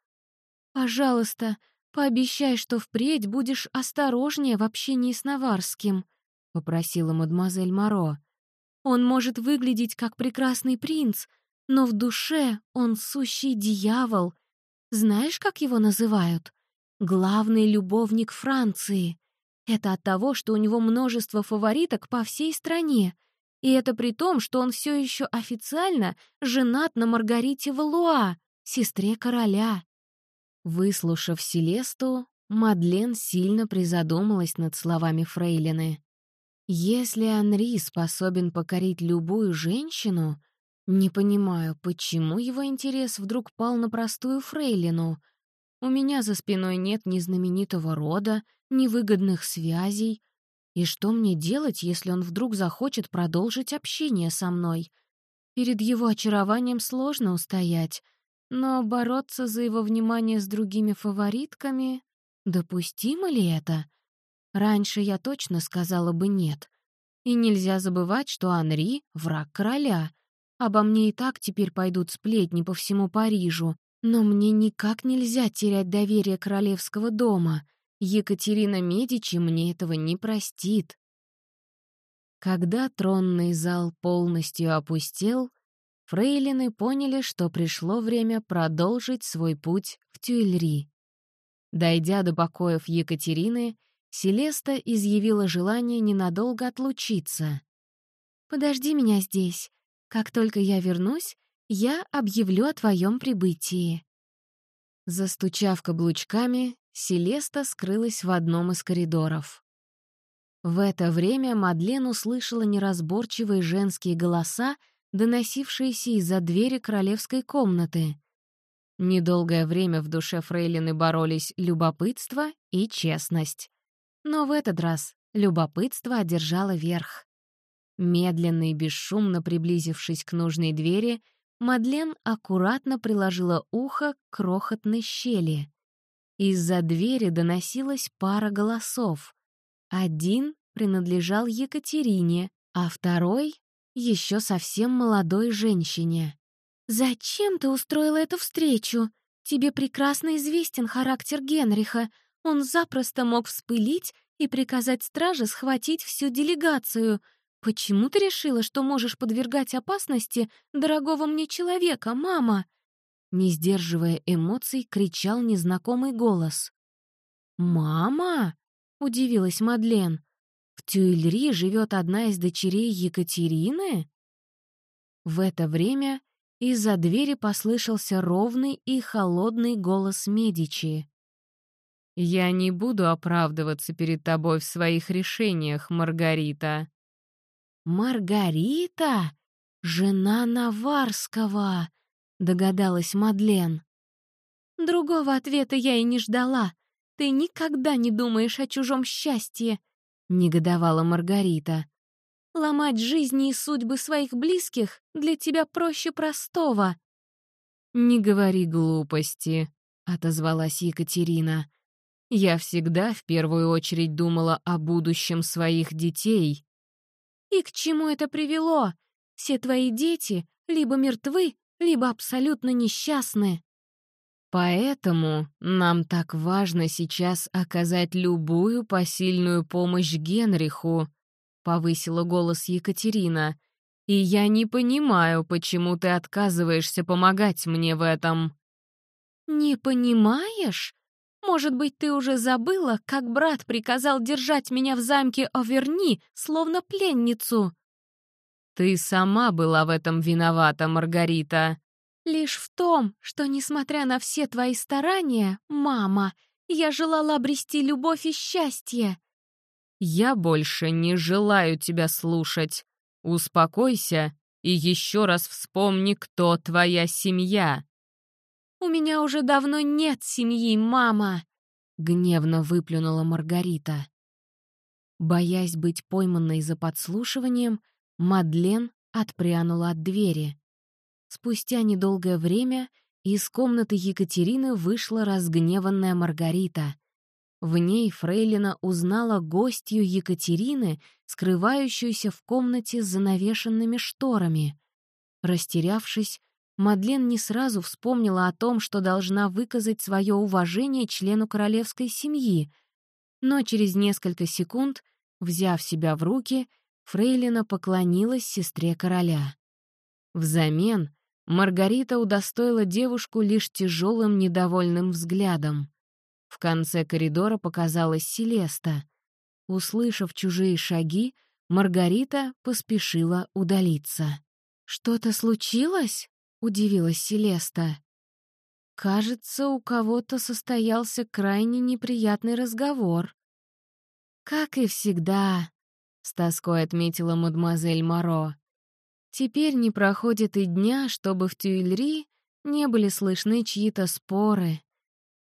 «Пожалуйста, пообещай, что впредь будешь осторожнее в общении с Наварским», — попросила мадемуазель Моро. «Он может выглядеть как прекрасный принц, но в душе он сущий дьявол. Знаешь, как его называют? Главный любовник Франции. Это от того, что у него множество фавориток по всей стране, и это при том, что он все еще официально женат на Маргарите Валуа, сестре короля. Выслушав Селесту, Мадлен сильно призадумалась над словами Фрейлины. «Если Анри способен покорить любую женщину, не понимаю, почему его интерес вдруг пал на простую Фрейлину. У меня за спиной нет ни знаменитого рода, ни выгодных связей, и что мне делать, если он вдруг захочет продолжить общение со мной? Перед его очарованием сложно устоять, но бороться за его внимание с другими фаворитками... Допустимо ли это? Раньше я точно сказала бы нет. И нельзя забывать, что Анри — враг короля. Обо мне и так теперь пойдут сплетни по всему Парижу, но мне никак нельзя терять доверие королевского дома — Екатерина Медичи мне этого не простит. Когда тронный зал полностью опустел, фрейлины поняли, что пришло время продолжить свой путь в Тюильри. Дойдя до покоев Екатерины, Селеста изъявила желание ненадолго отлучиться. «Подожди меня здесь. Как только я вернусь, я объявлю о твоем прибытии». Застучав каблучками, Селеста скрылась в одном из коридоров. В это время Мадлен услышала неразборчивые женские голоса, доносившиеся из-за двери королевской комнаты. Недолгое время в душе Фрейлины боролись любопытство и честность. Но в этот раз любопытство одержало верх. Медленно и бесшумно приблизившись к нужной двери, Мадлен аккуратно приложила ухо к крохотной щели. Из-за двери доносилась пара голосов. Один принадлежал Екатерине, а второй — еще совсем молодой женщине. «Зачем ты устроила эту встречу? Тебе прекрасно известен характер Генриха. Он запросто мог вспылить и приказать страже схватить всю делегацию. Почему ты решила, что можешь подвергать опасности дорогого мне человека, мама?» Не сдерживая эмоций, кричал незнакомый голос. «Мама?» — удивилась Мадлен. «В Тюильри живет одна из дочерей Екатерины?» В это время из-за двери послышался ровный и холодный голос Медичи. «Я не буду оправдываться перед тобой в своих решениях, Маргарита». «Маргарита? Жена Наварского!» — догадалась Мадлен. «Другого ответа я и не ждала. Ты никогда не думаешь о чужом счастье», — негодовала Маргарита. «Ломать жизни и судьбы своих близких для тебя проще простого». «Не говори глупости», — отозвалась Екатерина. «Я всегда в первую очередь думала о будущем своих детей». «И к чему это привело? Все твои дети либо мертвы, либо абсолютно несчастны. Поэтому нам так важно сейчас оказать любую посильную помощь Генриху, повысила голос Екатерина. И я не понимаю, почему ты отказываешься помогать мне в этом. Не понимаешь? Может быть, ты уже забыла, как брат приказал держать меня в замке Оверни, словно пленницу? «Ты сама была в этом виновата, Маргарита». «Лишь в том, что, несмотря на все твои старания, мама, я желала обрести любовь и счастье». «Я больше не желаю тебя слушать. Успокойся и еще раз вспомни, кто твоя семья». «У меня уже давно нет семьи, мама», — гневно выплюнула Маргарита. Боясь быть пойманной за подслушиванием, Мадлен отпрянула от двери. Спустя недолгое время из комнаты Екатерины вышла разгневанная Маргарита. В ней Фрейлина узнала гостью Екатерины, скрывающуюся в комнате с занавешенными шторами. Растерявшись, Мадлен не сразу вспомнила о том, что должна выказать свое уважение члену королевской семьи, но через несколько секунд, взяв себя в руки, Фрейлина поклонилась сестре короля. Взамен Маргарита удостоила девушку лишь тяжелым недовольным взглядом. В конце коридора показалась Селеста. Услышав чужие шаги, Маргарита поспешила удалиться. «Что-то случилось?» — удивилась Селеста. «Кажется, у кого-то состоялся крайне неприятный разговор». «Как и всегда», с тоской отметила мадемуазель Моро. Теперь не проходит и дня, чтобы в Тюильри не были слышны чьи-то споры.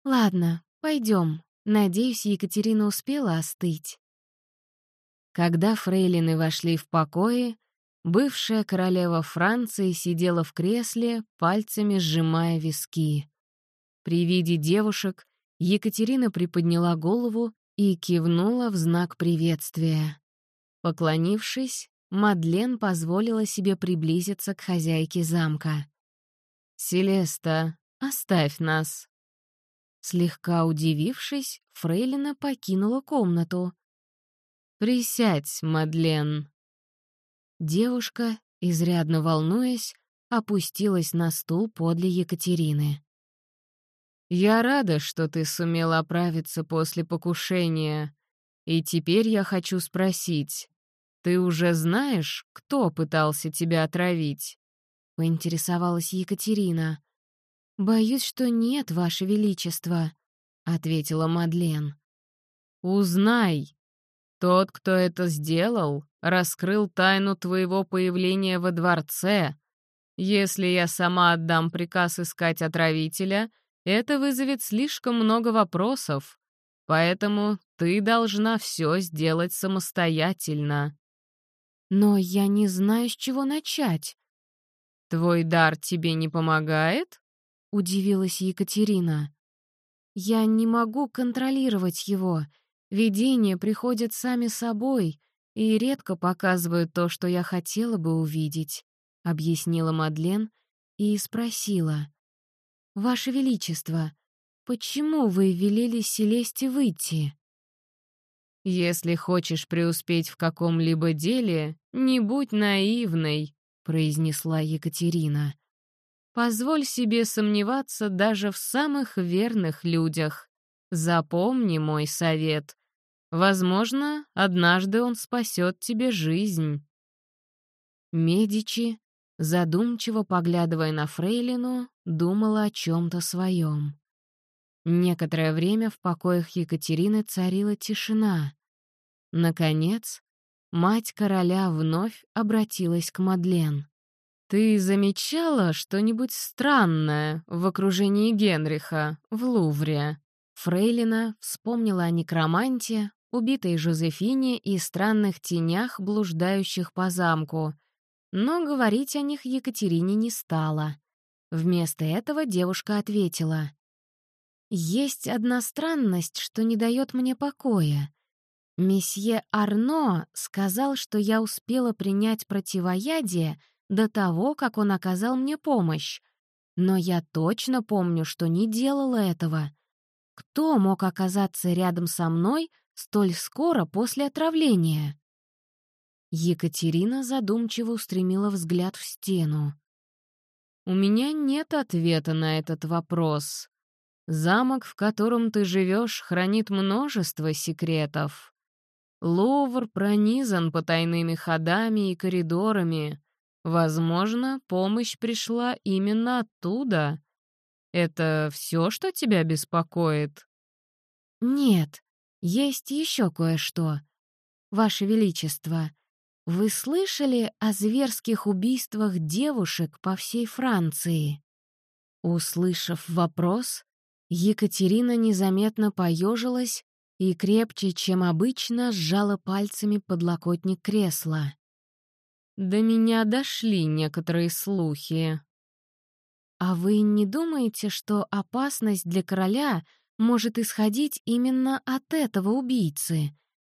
Ладно, пойдем. Надеюсь, Екатерина успела остыть. Когда фрейлины вошли в покои, бывшая королева Франции сидела в кресле, пальцами сжимая виски. При виде девушек Екатерина приподняла голову и кивнула в знак приветствия. Поклонившись, Мадлен позволила себе приблизиться к хозяйке замка. «Селеста, оставь нас». Слегка удивившись, Фрейлина покинула комнату. «Присядь, Мадлен». Девушка, изрядно волнуясь, опустилась на стул подле Екатерины. «Я рада, что ты сумела оправиться после покушения. И теперь я хочу спросить, «Ты уже знаешь, кто пытался тебя отравить?» — поинтересовалась Екатерина. «Боюсь, что нет, Ваше Величество», — ответила Мадлен. «Узнай. Тот, кто это сделал, раскрыл тайну твоего появления во дворце, Если я сама отдам приказ искать отравителя, это вызовет слишком много вопросов, поэтому ты должна все сделать самостоятельно. Но я не знаю, с чего начать. Твой дар тебе не помогает? Удивилась Екатерина. Я не могу контролировать его. Видения приходят сами собой и редко показывают то, что я хотела бы увидеть, объяснила Мадлен и спросила. «Ваше Величество, почему вы велели Селесте выйти?» «Если хочешь преуспеть в каком-либо деле, не будь наивной», — произнесла Екатерина. «Позволь себе сомневаться даже в самых верных людях. Запомни мой совет. Возможно, однажды он спасет тебе жизнь». Медичи, задумчиво поглядывая на Фрейлину, думала о чем-то своем. Некоторое время в покоях Екатерины царила тишина. Наконец, мать короля вновь обратилась к Мадлен. «Ты замечала что-нибудь странное в окружении Генриха в Лувре?» Фрейлина вспомнила о некроманте, убитой Жозефине и странных тенях, блуждающих по замку, но говорить о них Екатерине не стала. Вместо этого девушка ответила. «Есть одна странность, что не дает мне покоя. Месье Арно сказал, что я успела принять противоядие до того, как он оказал мне помощь. Но я точно помню, что не делала этого. Кто мог оказаться рядом со мной столь скоро после отравления?» Екатерина задумчиво устремила взгляд в стену. «У меня нет ответа на этот вопрос. Замок, в котором ты живешь, хранит множество секретов. Лувр пронизан потайными ходами и коридорами. Возможно, помощь пришла именно оттуда. Это все, что тебя беспокоит?» «Нет, есть еще кое-что. Ваше Величество, вы слышали о зверских убийствах девушек по всей Франции? Услышав вопрос, Екатерина незаметно поежилась и крепче, чем обычно, сжала пальцами подлокотник кресла. «До меня дошли некоторые слухи». «А вы не думаете, что опасность для короля может исходить именно от этого убийцы?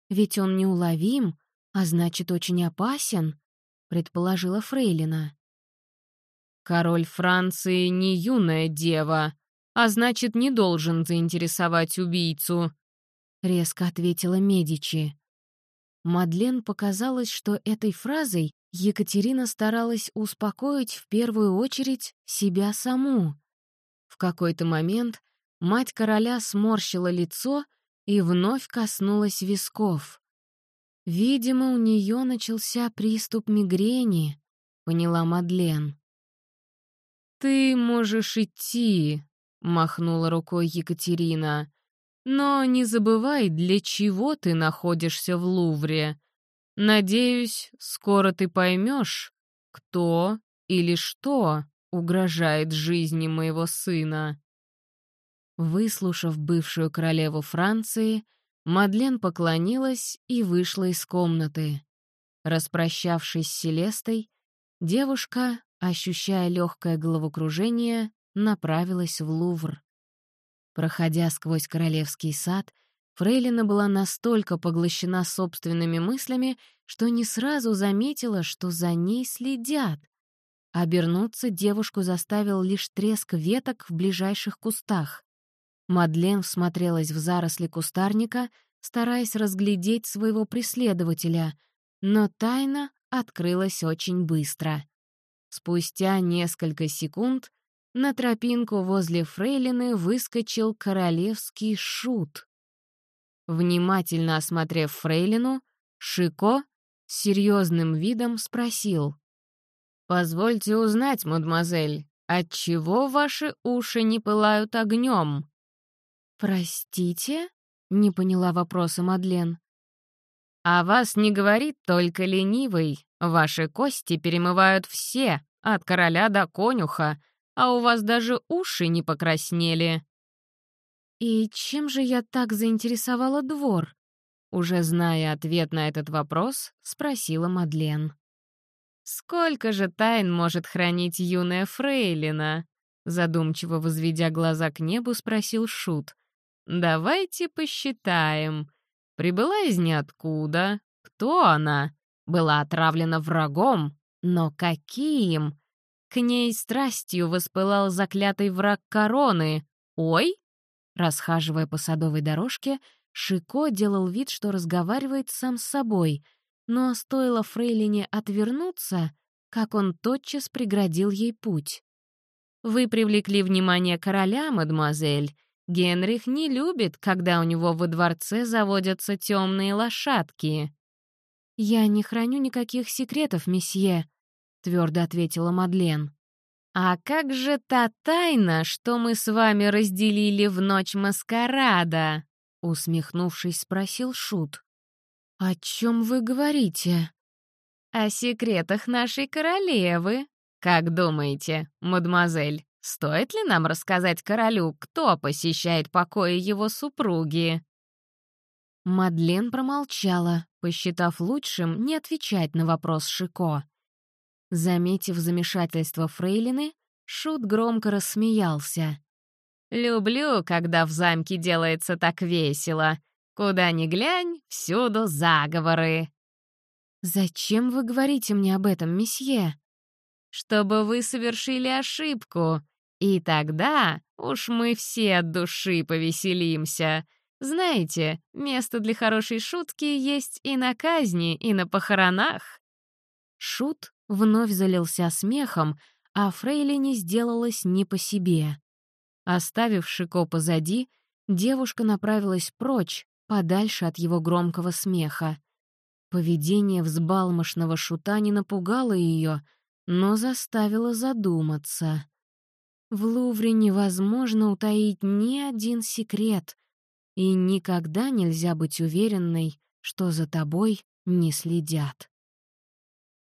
Ведь он неуловим, «А значит, очень опасен», — предположила Фрейлина. «Король Франции не юная дева, а значит, не должен заинтересовать убийцу», — резко ответила Медичи. Мадлен показалось, что этой фразой Екатерина старалась успокоить в первую очередь себя саму. В какой-то момент мать короля сморщила лицо и вновь коснулась висков. «Видимо, у нее начался приступ мигрени», — поняла Мадлен. «Ты можешь идти», — махнула рукой Екатерина. «Но не забывай, для чего ты находишься в Лувре. Надеюсь, скоро ты поймешь, кто или что угрожает жизни моего сына». Выслушав бывшую королеву Франции, Мадлен поклонилась и вышла из комнаты. Распрощавшись с Селестой, девушка, ощущая легкое головокружение, направилась в Лувр. Проходя сквозь королевский сад, Фрейлина была настолько поглощена собственными мыслями, что не сразу заметила, что за ней следят. Обернуться девушку заставил лишь треск веток в ближайших кустах. Мадлен всмотрелась в заросли кустарника, стараясь разглядеть своего преследователя, но тайна открылась очень быстро. Спустя несколько секунд на тропинку возле фрейлины выскочил королевский шут. Внимательно осмотрев фрейлину, Шико с серьезным видом спросил. «Позвольте узнать, мадемуазель, отчего ваши уши не пылают огнем?» «Простите?» — не поняла вопроса Мадлен. «А вас не говорит только ленивый. Ваши кости перемывают все, от короля до конюха, а у вас даже уши не покраснели». «И чем же я так заинтересовала двор?» Уже зная ответ на этот вопрос, спросила Мадлен. «Сколько же тайн может хранить юная фрейлина?» Задумчиво возведя глаза к небу, спросил Шут. «Давайте посчитаем. Прибыла из ниоткуда. Кто она? Была отравлена врагом. Но каким? К ней страстью воспылал заклятый враг короны. Ой!» Расхаживая по садовой дорожке, Шико делал вид, что разговаривает сам с собой, но стоило Фрейлине отвернуться, как он тотчас преградил ей путь. «Вы привлекли внимание короля, мадемуазель. Генрих не любит, когда у него во дворце заводятся темные лошадки». «Я не храню никаких секретов, месье», — твердо ответила Мадлен. «А как же та тайна, что мы с вами разделили в ночь маскарада?» Усмехнувшись, спросил Шут. «О чем вы говорите?» «О секретах нашей королевы. Как думаете, мадемуазель, стоит ли нам рассказать королю, кто посещает покои его супруги?» Мадлен промолчала, посчитав лучшим не отвечать на вопрос Шико. Заметив замешательство Фрейлины, Шут громко рассмеялся. «Люблю, когда в замке делается так весело. Куда ни глянь, всюду заговоры». «Зачем вы говорите мне об этом, месье?» «Чтобы вы совершили ошибку, и тогда уж мы все от души повеселимся. Знаете, место для хорошей шутки есть и на казни, и на похоронах». Шут вновь залился смехом, а Фрейлине сделалось не по себе. Оставив Шико позади, девушка направилась прочь, подальше от его громкого смеха. Поведение взбалмошного шута не напугало ее, но заставило задуматься. В Лувре невозможно утаить ни один секрет, и никогда нельзя быть уверенной, что за тобой не следят.